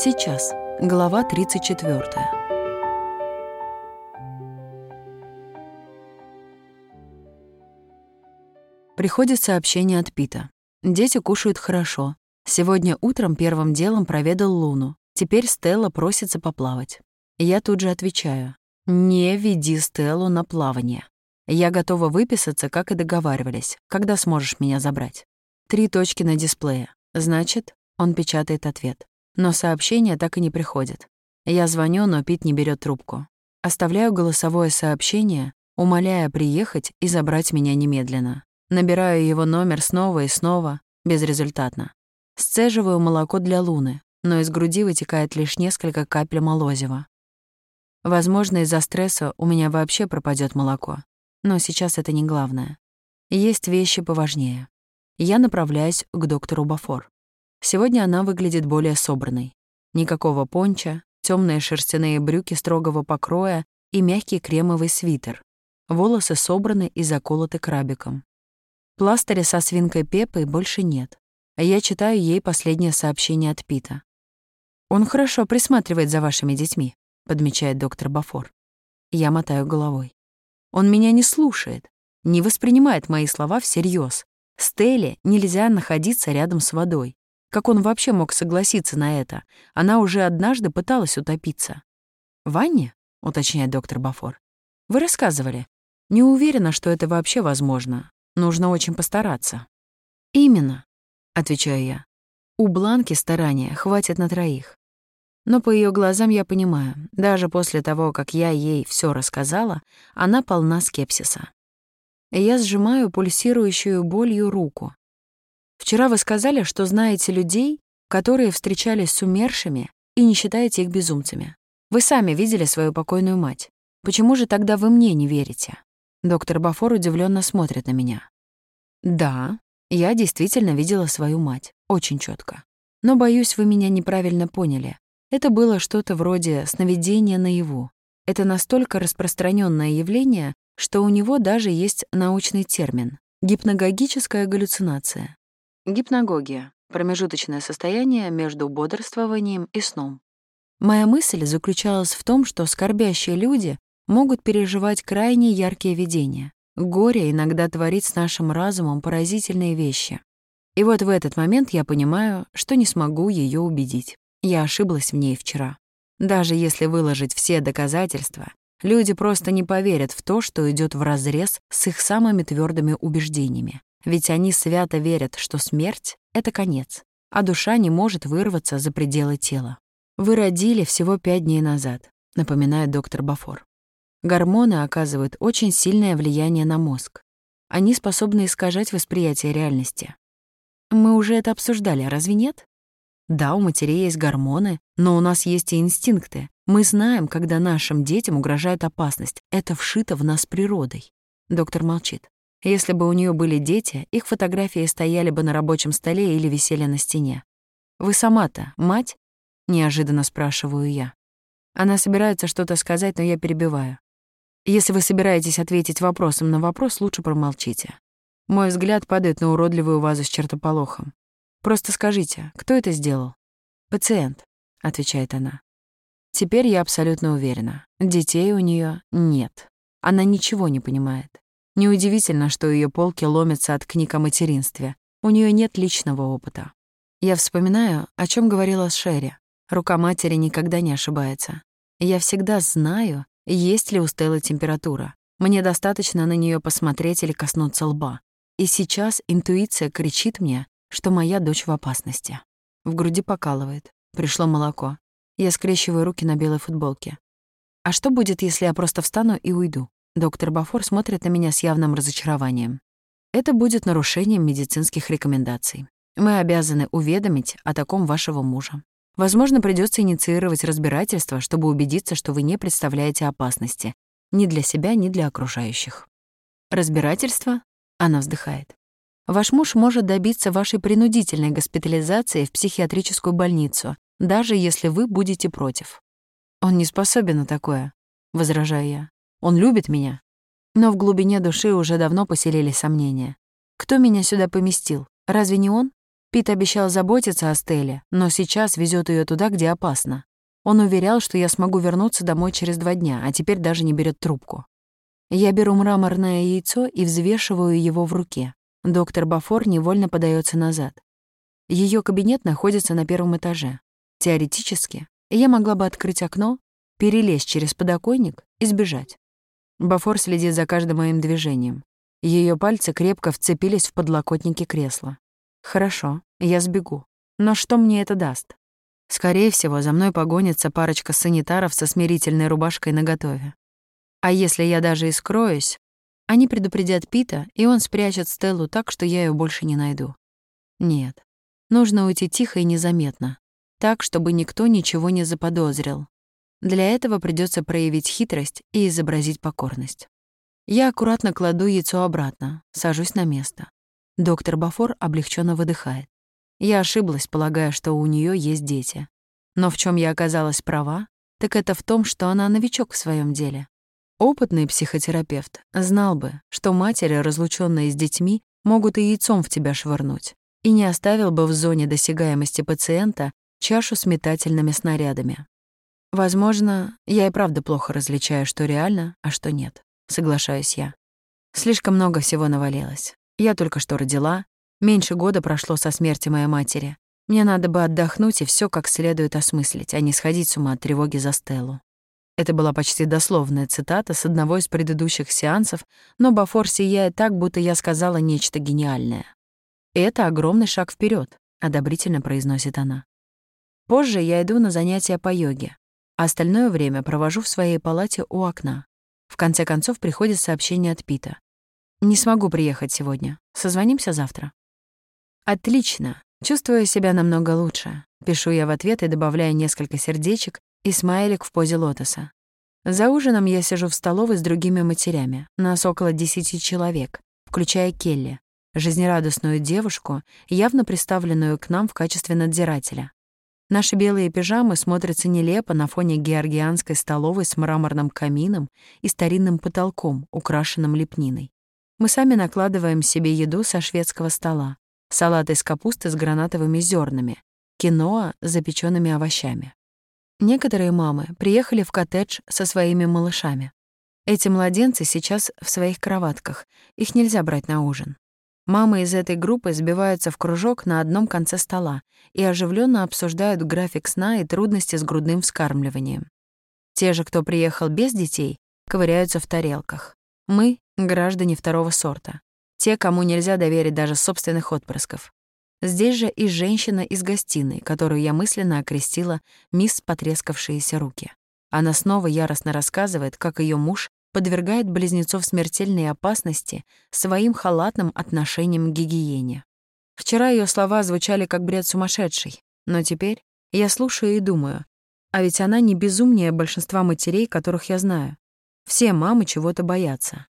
Сейчас. Глава 34. Приходит сообщение от Пита. Дети кушают хорошо. Сегодня утром первым делом проведал Луну. Теперь Стелла просится поплавать. Я тут же отвечаю. «Не веди Стеллу на плавание. Я готова выписаться, как и договаривались. Когда сможешь меня забрать?» Три точки на дисплее. Значит, он печатает ответ. Но сообщение так и не приходит. Я звоню, но Пит не берет трубку. Оставляю голосовое сообщение, умоляя приехать и забрать меня немедленно. Набираю его номер снова и снова, безрезультатно. Сцеживаю молоко для Луны, но из груди вытекает лишь несколько капель молозива. Возможно, из-за стресса у меня вообще пропадет молоко. Но сейчас это не главное. Есть вещи поважнее. Я направляюсь к доктору Бафор. Сегодня она выглядит более собранной. Никакого понча, темные шерстяные брюки строгого покроя и мягкий кремовый свитер. Волосы собраны и заколоты крабиком. Пластыря со свинкой Пеппой больше нет. А я читаю ей последнее сообщение от Пита. «Он хорошо присматривает за вашими детьми», — подмечает доктор Бафор. Я мотаю головой. «Он меня не слушает, не воспринимает мои слова всерьез. Стелле нельзя находиться рядом с водой. Как он вообще мог согласиться на это? Она уже однажды пыталась утопиться. «Ванне?» — уточняет доктор Бафор. «Вы рассказывали. Не уверена, что это вообще возможно. Нужно очень постараться». «Именно», — отвечаю я. «У Бланки старания хватит на троих». Но по ее глазам я понимаю, даже после того, как я ей все рассказала, она полна скепсиса. Я сжимаю пульсирующую болью руку, Вчера вы сказали, что знаете людей, которые встречались с умершими и не считаете их безумцами. Вы сами видели свою покойную мать. Почему же тогда вы мне не верите? Доктор Бафор удивленно смотрит на меня. Да, я действительно видела свою мать, очень четко. Но, боюсь, вы меня неправильно поняли. Это было что-то вроде сновидения наяву. Это настолько распространенное явление, что у него даже есть научный термин — гипногогическая галлюцинация. Гипногогия — промежуточное состояние между бодрствованием и сном. Моя мысль заключалась в том, что скорбящие люди могут переживать крайне яркие видения. Горе иногда творит с нашим разумом поразительные вещи. И вот в этот момент я понимаю, что не смогу ее убедить. Я ошиблась в ней вчера. Даже если выложить все доказательства, люди просто не поверят в то, что идет вразрез с их самыми твердыми убеждениями. Ведь они свято верят, что смерть — это конец, а душа не может вырваться за пределы тела. Вы родили всего пять дней назад, напоминает доктор Бафор. Гормоны оказывают очень сильное влияние на мозг. Они способны искажать восприятие реальности. Мы уже это обсуждали, разве нет? Да, у матерей есть гормоны, но у нас есть и инстинкты. Мы знаем, когда нашим детям угрожает опасность. Это вшито в нас природой. Доктор молчит. Если бы у нее были дети, их фотографии стояли бы на рабочем столе или висели на стене. «Вы сама-то мать?» — неожиданно спрашиваю я. Она собирается что-то сказать, но я перебиваю. Если вы собираетесь ответить вопросом на вопрос, лучше промолчите. Мой взгляд падает на уродливую вазу с чертополохом. Просто скажите, кто это сделал? Пациент, отвечает она. Теперь я абсолютно уверена. Детей у нее нет. Она ничего не понимает. Неудивительно, что ее полки ломятся от книг о материнстве. У нее нет личного опыта. Я вспоминаю, о чем говорила Шерри. Рука матери никогда не ошибается. Я всегда знаю, есть ли у Стеллы температура. Мне достаточно на нее посмотреть или коснуться лба. И сейчас интуиция кричит мне, что моя дочь в опасности. В груди покалывает. Пришло молоко. Я скрещиваю руки на белой футболке. А что будет, если я просто встану и уйду? Доктор Бафор смотрит на меня с явным разочарованием. Это будет нарушением медицинских рекомендаций. Мы обязаны уведомить о таком вашего мужа. Возможно, придется инициировать разбирательство, чтобы убедиться, что вы не представляете опасности ни для себя, ни для окружающих. Разбирательство? Она вздыхает. Ваш муж может добиться вашей принудительной госпитализации в психиатрическую больницу, даже если вы будете против. Он не способен на такое, возражаю я. Он любит меня. Но в глубине души уже давно поселились сомнения. Кто меня сюда поместил? Разве не он? Пит обещал заботиться о Стелле, но сейчас везет ее туда, где опасно. Он уверял, что я смогу вернуться домой через два дня, а теперь даже не берет трубку. Я беру мраморное яйцо и взвешиваю его в руке. Доктор Бафор невольно подается назад. Ее кабинет находится на первом этаже. Теоретически, я могла бы открыть окно, перелезть через подоконник и сбежать. Бафор следит за каждым моим движением. Ее пальцы крепко вцепились в подлокотники кресла. Хорошо, я сбегу. Но что мне это даст? Скорее всего, за мной погонится парочка санитаров со смирительной рубашкой наготове. А если я даже и скроюсь, они предупредят Пита, и он спрячет Стеллу так, что я ее больше не найду. Нет, нужно уйти тихо и незаметно, так, чтобы никто ничего не заподозрил. Для этого придется проявить хитрость и изобразить покорность. Я аккуратно кладу яйцо обратно, сажусь на место. Доктор Бафор облегченно выдыхает. Я ошиблась, полагая, что у нее есть дети. Но в чем я оказалась права, так это в том, что она новичок в своем деле. Опытный психотерапевт знал бы, что матери, разлученные с детьми, могут и яйцом в тебя швырнуть, и не оставил бы в зоне досягаемости пациента чашу с метательными снарядами. Возможно, я и правда плохо различаю, что реально, а что нет. Соглашаюсь я. Слишком много всего навалилось. Я только что родила, Меньше года прошло со смерти моей матери. Мне надо бы отдохнуть и все как следует осмыслить, а не сходить с ума от тревоги за Стеллу. Это была почти дословная цитата с одного из предыдущих сеансов, но Бафор сияет так, будто я сказала нечто гениальное. «Это огромный шаг вперед, одобрительно произносит она. Позже я иду на занятия по йоге, а остальное время провожу в своей палате у окна. В конце концов приходит сообщение от Пита. «Не смогу приехать сегодня. Созвонимся завтра». «Отлично. Чувствую себя намного лучше». Пишу я в ответ и добавляю несколько сердечек и смайлик в позе лотоса. За ужином я сижу в столовой с другими матерями. Нас около десяти человек, включая Келли, жизнерадостную девушку, явно представленную к нам в качестве надзирателя. Наши белые пижамы смотрятся нелепо на фоне георгианской столовой с мраморным камином и старинным потолком, украшенным лепниной. Мы сами накладываем себе еду со шведского стола салат из капусты с гранатовыми зернами, киноа с запеченными овощами. Некоторые мамы приехали в коттедж со своими малышами. Эти младенцы сейчас в своих кроватках, их нельзя брать на ужин. Мамы из этой группы сбиваются в кружок на одном конце стола и оживленно обсуждают график сна и трудности с грудным вскармливанием. Те же, кто приехал без детей, ковыряются в тарелках. Мы — граждане второго сорта. Те, кому нельзя доверить даже собственных отпрысков. Здесь же и женщина из гостиной, которую я мысленно окрестила «Мисс Потрескавшиеся руки». Она снова яростно рассказывает, как ее муж подвергает близнецов смертельной опасности своим халатным отношением к гигиене. Вчера ее слова звучали как бред сумасшедший, но теперь я слушаю и думаю, а ведь она не безумнее большинства матерей, которых я знаю. Все мамы чего-то боятся.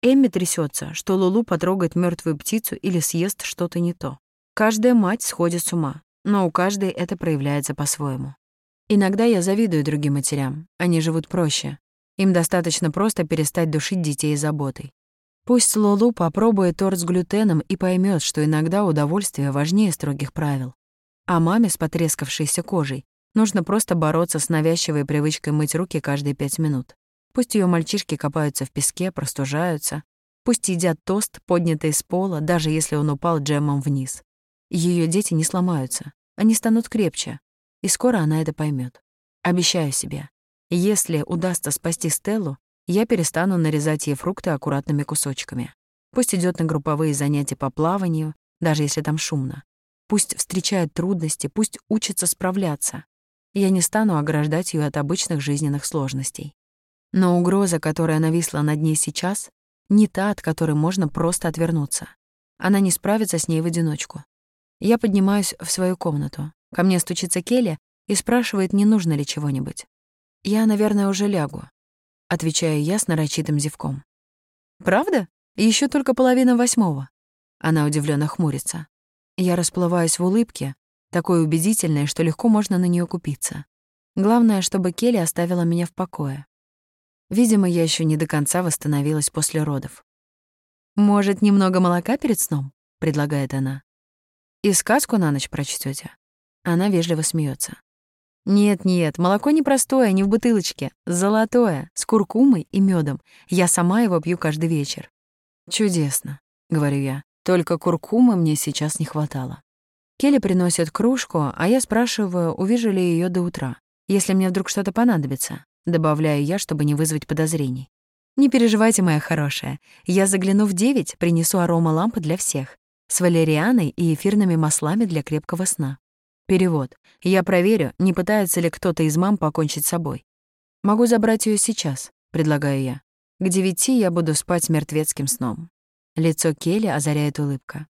Эмми трясется, что Лулу потрогает мертвую птицу или съест что-то не то. Каждая мать сходит с ума, но у каждой это проявляется по-своему. Иногда я завидую другим матерям, они живут проще. Им достаточно просто перестать душить детей заботой. Пусть Лулу попробует торт с глютеном и поймет, что иногда удовольствие важнее строгих правил. А маме с потрескавшейся кожей нужно просто бороться с навязчивой привычкой мыть руки каждые пять минут. Пусть ее мальчишки копаются в песке, простужаются. Пусть едят тост, поднятый с пола, даже если он упал джемом вниз. Ее дети не сломаются. Они станут крепче. И скоро она это поймет. Обещаю себе. Если удастся спасти Стеллу, я перестану нарезать ей фрукты аккуратными кусочками. Пусть идет на групповые занятия по плаванию, даже если там шумно. Пусть встречает трудности, пусть учится справляться. Я не стану ограждать ее от обычных жизненных сложностей. Но угроза, которая нависла над ней сейчас, не та, от которой можно просто отвернуться. Она не справится с ней в одиночку. Я поднимаюсь в свою комнату. Ко мне стучится Келли и спрашивает, не нужно ли чего-нибудь. «Я, наверное, уже лягу», — отвечаю я с нарочитым зевком. «Правда? Еще только половина восьмого». Она удивленно хмурится. Я расплываюсь в улыбке, такой убедительной, что легко можно на нее купиться. Главное, чтобы Келли оставила меня в покое. Видимо, я еще не до конца восстановилась после родов. «Может, немного молока перед сном?» — предлагает она. И сказку на ночь прочтете. Она вежливо смеется. Нет-нет, молоко не простое, не в бутылочке. Золотое, с куркумой и медом. Я сама его пью каждый вечер. Чудесно, говорю я. Только куркумы мне сейчас не хватало. Келли приносит кружку, а я спрашиваю, увижу ли ее до утра, если мне вдруг что-то понадобится, добавляю я, чтобы не вызвать подозрений. Не переживайте, моя хорошая. Я загляну в девять, принесу арома лампы для всех, с валерианой и эфирными маслами для крепкого сна. Перевод. Я проверю, не пытается ли кто-то из мам покончить с собой. Могу забрать ее сейчас, предлагаю я. К девяти я буду спать мертвецким сном. Лицо Келли озаряет улыбка.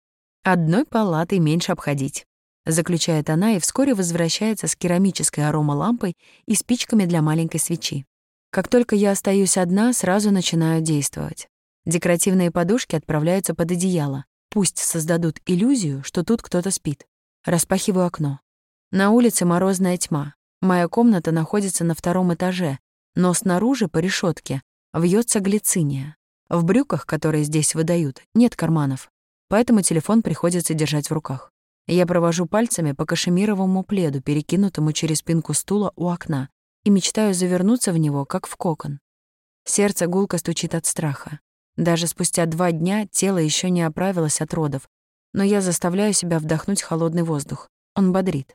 Одной палатой меньше обходить, заключает она и вскоре возвращается с керамической аромалампой и спичками для маленькой свечи. Как только я остаюсь одна, сразу начинаю действовать. Декоративные подушки отправляются под одеяло. Пусть создадут иллюзию, что тут кто-то спит. Распахиваю окно. На улице морозная тьма. Моя комната находится на втором этаже, но снаружи по решетке вьется глициния. В брюках, которые здесь выдают, нет карманов, поэтому телефон приходится держать в руках. Я провожу пальцами по кашемировому пледу, перекинутому через спинку стула у окна, и мечтаю завернуться в него, как в кокон. Сердце гулко стучит от страха. Даже спустя два дня тело еще не оправилось от родов, но я заставляю себя вдохнуть холодный воздух. Он бодрит.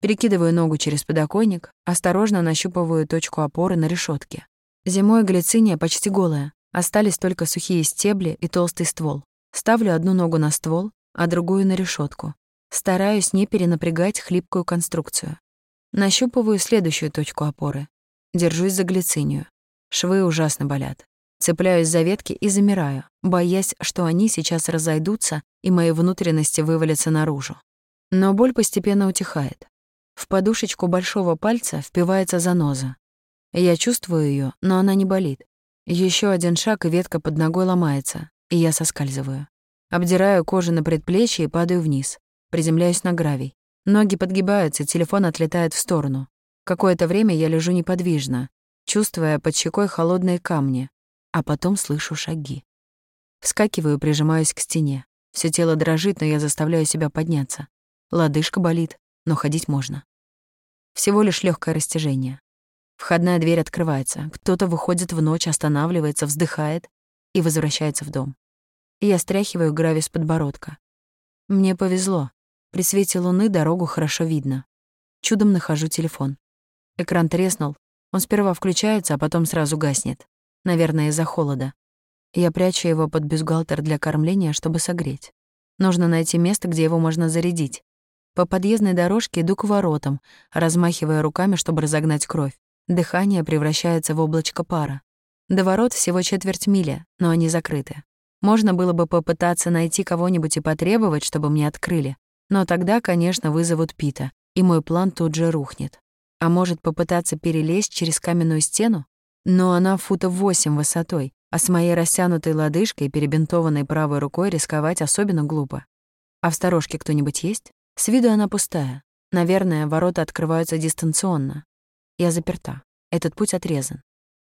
Перекидываю ногу через подоконник, осторожно нащупываю точку опоры на решетке. Зимой глициния почти голая, остались только сухие стебли и толстый ствол. Ставлю одну ногу на ствол, а другую на решетку. Стараюсь не перенапрягать хлипкую конструкцию. Нащупываю следующую точку опоры. Держусь за глицинию. Швы ужасно болят. Цепляюсь за ветки и замираю, боясь, что они сейчас разойдутся и мои внутренности вывалятся наружу. Но боль постепенно утихает. В подушечку большого пальца впивается заноза. Я чувствую ее, но она не болит. Еще один шаг, и ветка под ногой ломается, и я соскальзываю. Обдираю кожу на предплечье и падаю вниз. Приземляюсь на гравий. Ноги подгибаются, телефон отлетает в сторону. Какое-то время я лежу неподвижно, чувствуя под щекой холодные камни, а потом слышу шаги. Вскакиваю, прижимаюсь к стене. Всё тело дрожит, но я заставляю себя подняться. Лодыжка болит, но ходить можно. Всего лишь легкое растяжение. Входная дверь открывается. Кто-то выходит в ночь, останавливается, вздыхает и возвращается в дом. Я стряхиваю гравий с подбородка. Мне повезло. При свете луны дорогу хорошо видно. Чудом нахожу телефон. Экран треснул. Он сперва включается, а потом сразу гаснет. Наверное, из-за холода. Я прячу его под бюстгальтер для кормления, чтобы согреть. Нужно найти место, где его можно зарядить. По подъездной дорожке иду к воротам, размахивая руками, чтобы разогнать кровь. Дыхание превращается в облачко пара. До ворот всего четверть мили, но они закрыты. Можно было бы попытаться найти кого-нибудь и потребовать, чтобы мне открыли. Но тогда, конечно, вызовут Пита, и мой план тут же рухнет. А может, попытаться перелезть через каменную стену? Но она футов восемь высотой, а с моей растянутой лодыжкой и перебинтованной правой рукой рисковать особенно глупо. А в сторожке кто-нибудь есть? С виду она пустая. Наверное, ворота открываются дистанционно. Я заперта. Этот путь отрезан.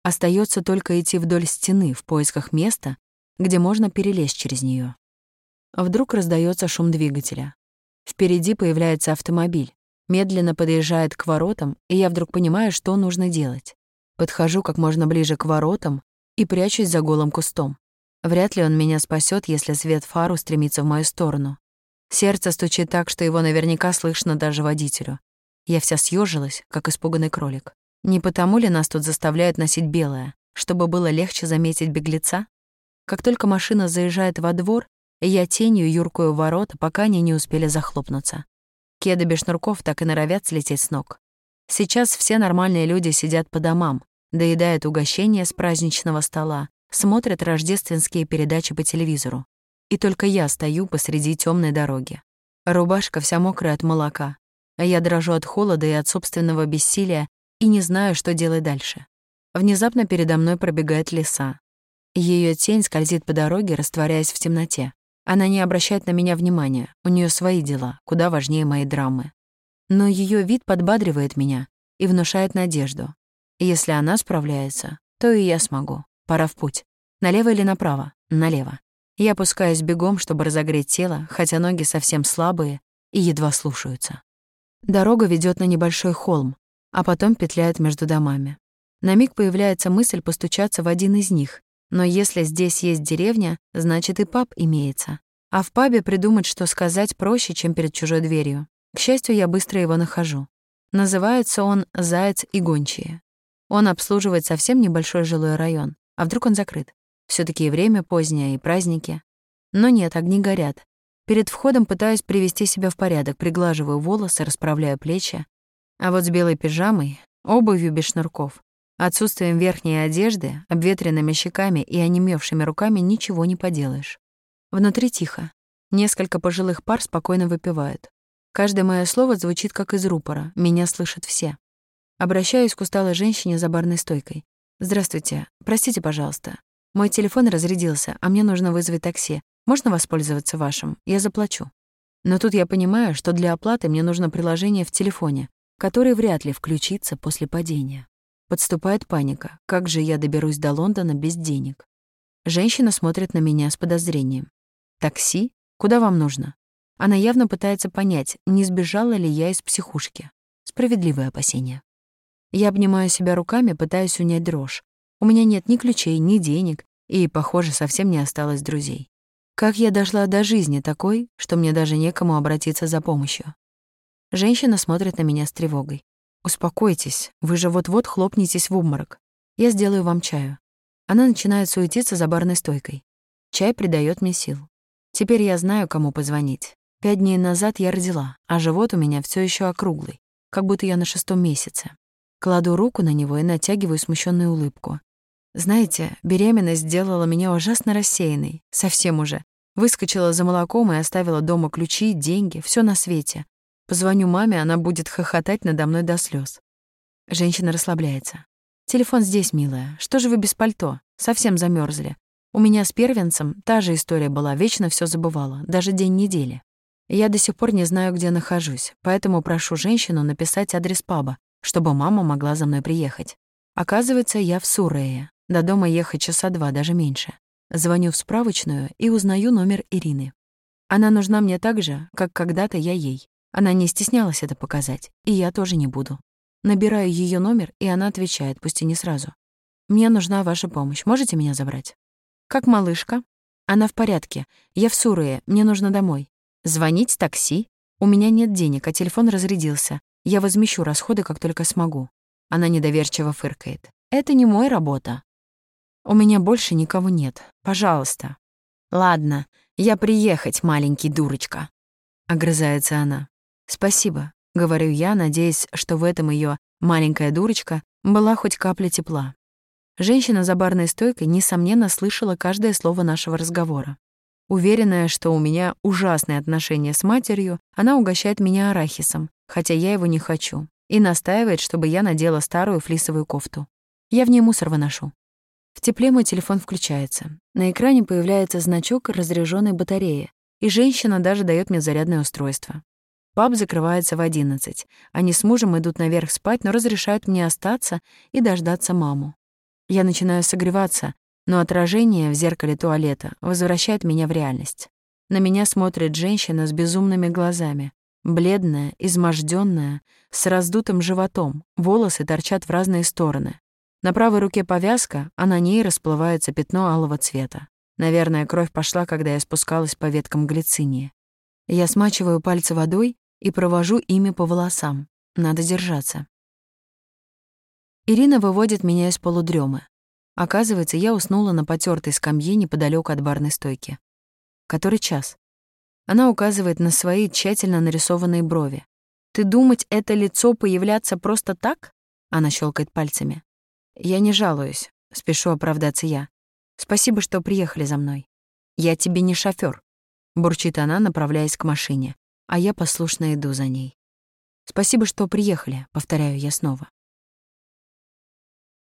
Остается только идти вдоль стены в поисках места, где можно перелезть через нее. Вдруг раздается шум двигателя. Впереди появляется автомобиль, медленно подъезжает к воротам, и я вдруг понимаю, что нужно делать. Подхожу как можно ближе к воротам и прячусь за голым кустом. Вряд ли он меня спасет, если свет фар устремится в мою сторону. Сердце стучит так, что его наверняка слышно даже водителю. Я вся съежилась, как испуганный кролик. Не потому ли нас тут заставляют носить белое, чтобы было легче заметить беглеца? Как только машина заезжает во двор, я тенью юркую ворота, пока они не успели захлопнуться. Кеды без шнурков так и норовят слететь с ног. Сейчас все нормальные люди сидят по домам, доедают угощения с праздничного стола, смотрят рождественские передачи по телевизору. И только я стою посреди темной дороги. Рубашка вся мокрая от молока, а я дрожу от холода и от собственного бессилия и не знаю, что делать дальше. Внезапно передо мной пробегает лиса. Ее тень скользит по дороге, растворяясь в темноте. Она не обращает на меня внимания, у нее свои дела, куда важнее моей драмы. Но ее вид подбадривает меня и внушает надежду. Если она справляется, то и я смогу. Пора в путь. Налево или направо? Налево. Я опускаюсь бегом, чтобы разогреть тело, хотя ноги совсем слабые, и едва слушаются. Дорога ведет на небольшой холм, а потом петляет между домами. На миг появляется мысль постучаться в один из них, но если здесь есть деревня, значит и паб имеется. А в пабе придумать, что сказать, проще, чем перед чужой дверью. К счастью, я быстро его нахожу. Называется он «Заяц и гончие». Он обслуживает совсем небольшой жилой район. А вдруг он закрыт? все таки время позднее, и праздники. Но нет, огни горят. Перед входом пытаюсь привести себя в порядок, приглаживаю волосы, расправляю плечи. А вот с белой пижамой, обувью без шнурков, отсутствием верхней одежды, обветренными щеками и онемевшими руками ничего не поделаешь. Внутри тихо. Несколько пожилых пар спокойно выпивают. Каждое мое слово звучит как из рупора, меня слышат все. Обращаюсь к усталой женщине за барной стойкой. «Здравствуйте. Простите, пожалуйста. Мой телефон разрядился, а мне нужно вызвать такси. Можно воспользоваться вашим? Я заплачу». Но тут я понимаю, что для оплаты мне нужно приложение в телефоне, которое вряд ли включится после падения. Подступает паника. Как же я доберусь до Лондона без денег? Женщина смотрит на меня с подозрением. «Такси? Куда вам нужно?» Она явно пытается понять, не сбежала ли я из психушки. Справедливое опасение. Я обнимаю себя руками, пытаясь унять дрожь. У меня нет ни ключей, ни денег, и, похоже, совсем не осталось друзей. Как я дошла до жизни такой, что мне даже некому обратиться за помощью? Женщина смотрит на меня с тревогой. «Успокойтесь, вы же вот-вот хлопнетесь в обморок. Я сделаю вам чаю». Она начинает суетиться за барной стойкой. Чай придает мне сил. Теперь я знаю, кому позвонить. Пять дней назад я родила, а живот у меня все еще округлый, как будто я на шестом месяце. Кладу руку на него и натягиваю смущенную улыбку. Знаете, беременность сделала меня ужасно рассеянной, совсем уже. Выскочила за молоком и оставила дома ключи, деньги, все на свете. Позвоню маме, она будет хохотать надо мной до слез. Женщина расслабляется. «Телефон здесь, милая. Что же вы без пальто? Совсем замерзли. У меня с первенцем та же история была, вечно все забывала, даже день недели. Я до сих пор не знаю, где нахожусь, поэтому прошу женщину написать адрес паба, чтобы мама могла за мной приехать. Оказывается, я в Сурее. До дома ехать часа два, даже меньше. Звоню в справочную и узнаю номер Ирины. Она нужна мне так же, как когда-то я ей. Она не стеснялась это показать, и я тоже не буду. Набираю ее номер, и она отвечает, пусть и не сразу. «Мне нужна ваша помощь. Можете меня забрать?» «Как малышка?» «Она в порядке. Я в Сурее. Мне нужно домой». Звонить такси? У меня нет денег, а телефон разрядился. Я возмещу расходы, как только смогу. Она недоверчиво фыркает. Это не мой работа. У меня больше никого нет. Пожалуйста. Ладно, я приехать, маленький дурочка. Огрызается она. Спасибо, говорю я, надеясь, что в этом ее маленькая дурочка была хоть капля тепла. Женщина за барной стойкой, несомненно, слышала каждое слово нашего разговора. Уверенная, что у меня ужасные отношения с матерью, она угощает меня арахисом, хотя я его не хочу, и настаивает, чтобы я надела старую флисовую кофту. Я в ней мусор выношу. В тепле мой телефон включается. На экране появляется значок разряженной батареи, и женщина даже дает мне зарядное устройство. Паб закрывается в 11. Они с мужем идут наверх спать, но разрешают мне остаться и дождаться маму. Я начинаю согреваться, но отражение в зеркале туалета возвращает меня в реальность. На меня смотрит женщина с безумными глазами, бледная, измождённая, с раздутым животом, волосы торчат в разные стороны. На правой руке повязка, а на ней расплывается пятно алого цвета. Наверное, кровь пошла, когда я спускалась по веткам глицинии. Я смачиваю пальцы водой и провожу ими по волосам. Надо держаться. Ирина выводит меня из полудрёмы. Оказывается, я уснула на потертой скамье неподалеку от барной стойки. Который час? Она указывает на свои тщательно нарисованные брови. «Ты думать, это лицо появляться просто так?» Она щелкает пальцами. «Я не жалуюсь», — спешу оправдаться я. «Спасибо, что приехали за мной». «Я тебе не шофёр», — бурчит она, направляясь к машине, а я послушно иду за ней. «Спасибо, что приехали», — повторяю я снова.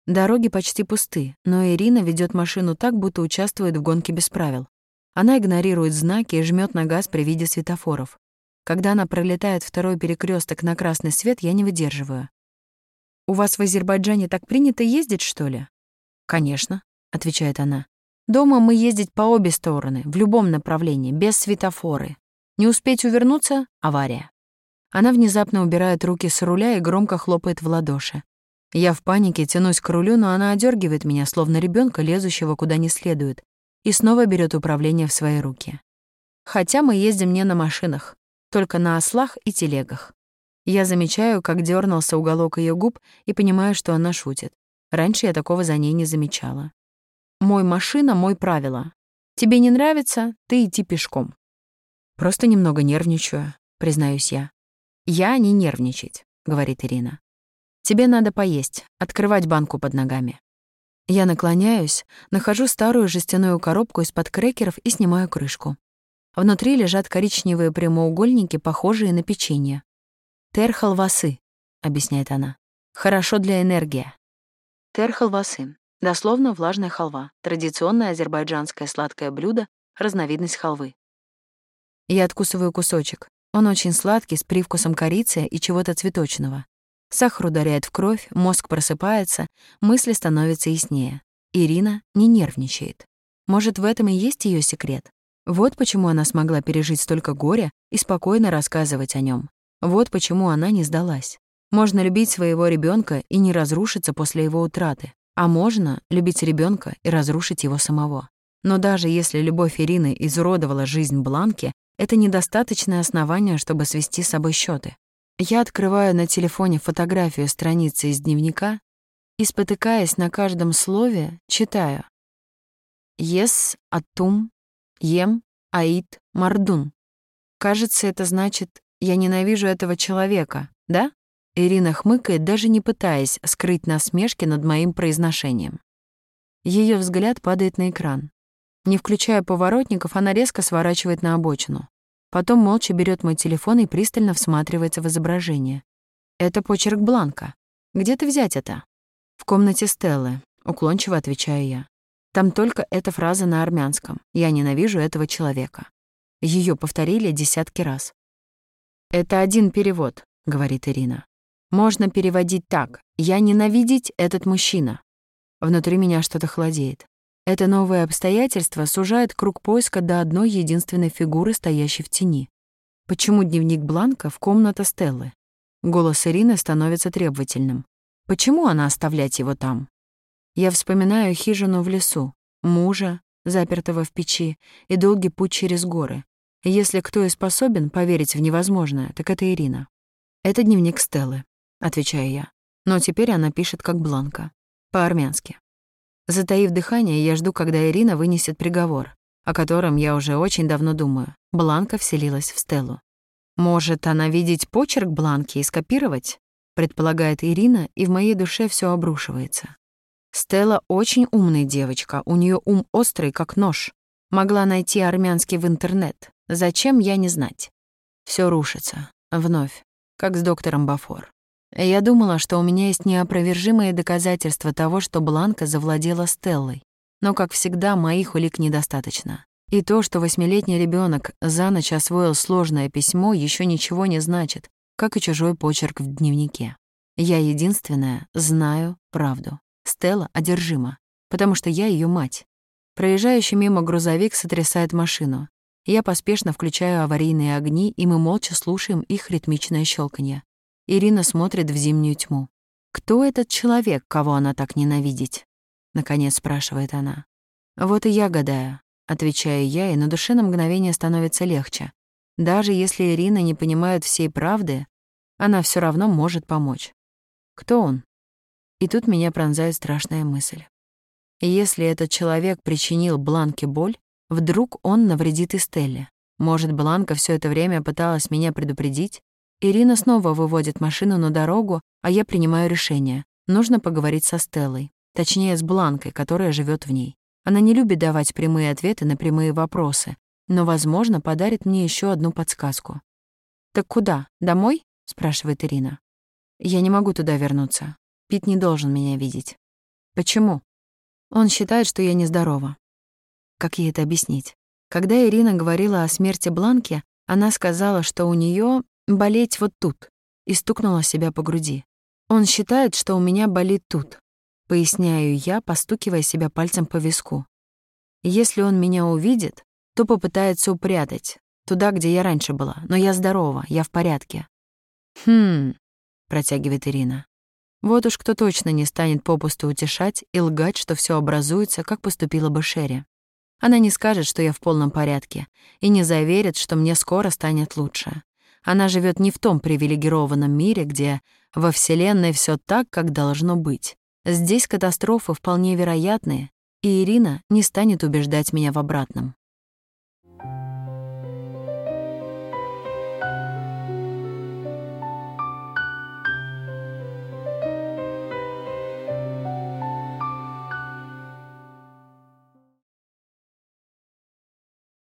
Дороги почти пусты, но Ирина ведет машину так, будто участвует в гонке без правил. Она игнорирует знаки и жмет на газ при виде светофоров. Когда она пролетает второй перекресток на красный свет, я не выдерживаю. «У вас в Азербайджане так принято ездить, что ли?» «Конечно», — отвечает она. «Дома мы ездить по обе стороны, в любом направлении, без светофоры. Не успеть увернуться — авария. Она внезапно убирает руки с руля и громко хлопает в ладоши. Я в панике тянусь к рулю, но она одергивает меня, словно ребенка, лезущего куда не следует, и снова берет управление в свои руки. Хотя мы ездим не на машинах, только на ослах и телегах. Я замечаю, как дернулся уголок ее губ и понимаю, что она шутит. Раньше я такого за ней не замечала. «Мой машина — мой правило. Тебе не нравится — ты идти пешком». «Просто немного нервничаю», — признаюсь я. «Я не нервничать», — говорит Ирина. «Тебе надо поесть, открывать банку под ногами». Я наклоняюсь, нахожу старую жестяную коробку из-под крекеров и снимаю крышку. Внутри лежат коричневые прямоугольники, похожие на печенье. «Терхалвасы», — объясняет она. «Хорошо для энергии». Терхалвасы. Дословно влажная халва. Традиционное азербайджанское сладкое блюдо, разновидность халвы. Я откусываю кусочек. Он очень сладкий, с привкусом корицы и чего-то цветочного. Сахар ударяет в кровь, мозг просыпается, мысли становятся яснее. Ирина не нервничает. Может, в этом и есть ее секрет? Вот почему она смогла пережить столько горя и спокойно рассказывать о нем. Вот почему она не сдалась. Можно любить своего ребенка и не разрушиться после его утраты, а можно любить ребенка и разрушить его самого. Но даже если любовь Ирины изуродовала жизнь Бланки, это недостаточное основание, чтобы свести с собой счеты. Я открываю на телефоне фотографию страницы из дневника и, спотыкаясь на каждом слове, читаю. «Ес, атум, ем, аид, мардун». Кажется, это значит «я ненавижу этого человека», да? Ирина хмыкает, даже не пытаясь скрыть насмешки над моим произношением. Ее взгляд падает на экран. Не включая поворотников, она резко сворачивает на обочину. Потом молча берет мой телефон и пристально всматривается в изображение. Это почерк Бланка. Где ты взять это? В комнате Стеллы, уклончиво отвечаю я. Там только эта фраза на армянском. Я ненавижу этого человека. Ее повторили десятки раз. Это один перевод, говорит Ирина. Можно переводить так. «Я ненавидеть этот мужчина». Внутри меня что-то холодеет. Это новое обстоятельство сужает круг поиска до одной единственной фигуры, стоящей в тени. Почему дневник Бланка в комната Стеллы? Голос Ирины становится требовательным. Почему она оставлять его там? Я вспоминаю хижину в лесу, мужа, запертого в печи, и долгий путь через горы. Если кто и способен поверить в невозможное, так это Ирина. Это дневник Стеллы. — отвечаю я. Но теперь она пишет как Бланка. По-армянски. Затаив дыхание, я жду, когда Ирина вынесет приговор, о котором я уже очень давно думаю. Бланка вселилась в Стеллу. «Может, она видеть почерк Бланки и скопировать?» предполагает Ирина, и в моей душе все обрушивается. Стелла очень умная девочка, у нее ум острый, как нож. Могла найти армянский в интернет. Зачем, я не знать. Все рушится. Вновь. Как с доктором Бафор. Я думала, что у меня есть неопровержимые доказательства того, что Бланка завладела Стеллой. Но, как всегда, моих улик недостаточно. И то, что восьмилетний ребенок за ночь освоил сложное письмо, еще ничего не значит, как и чужой почерк в дневнике. Я единственная знаю правду. Стелла одержима, потому что я ее мать. Проезжающий мимо грузовик сотрясает машину. Я поспешно включаю аварийные огни, и мы молча слушаем их ритмичное щелканье. Ирина смотрит в зимнюю тьму. «Кто этот человек, кого она так ненавидит?» Наконец спрашивает она. «Вот и я гадаю», — отвечаю я, и на душе на мгновение становится легче. Даже если Ирина не понимает всей правды, она все равно может помочь. Кто он? И тут меня пронзает страшная мысль. Если этот человек причинил Бланке боль, вдруг он навредит и. Может, Бланка все это время пыталась меня предупредить? Ирина снова выводит машину на дорогу, а я принимаю решение. Нужно поговорить со Стеллой. Точнее, с Бланкой, которая живет в ней. Она не любит давать прямые ответы на прямые вопросы, но, возможно, подарит мне еще одну подсказку. «Так куда? Домой?» — спрашивает Ирина. «Я не могу туда вернуться. Пит не должен меня видеть». «Почему?» Он считает, что я нездорова. Как ей это объяснить? Когда Ирина говорила о смерти Бланки, она сказала, что у нее болеть вот тут, и стукнула себя по груди. Он считает, что у меня болит тут, поясняю я, постукивая себя пальцем по виску. Если он меня увидит, то попытается упрятать, туда, где я раньше была, но я здорова, я в порядке». «Хм», — протягивает Ирина. Вот уж кто точно не станет попусту утешать и лгать, что все образуется, как поступила бы Шерри. Она не скажет, что я в полном порядке, и не заверит, что мне скоро станет лучше. Она живет не в том привилегированном мире, где во Вселенной все так, как должно быть. Здесь катастрофы вполне вероятные, и Ирина не станет убеждать меня в обратном.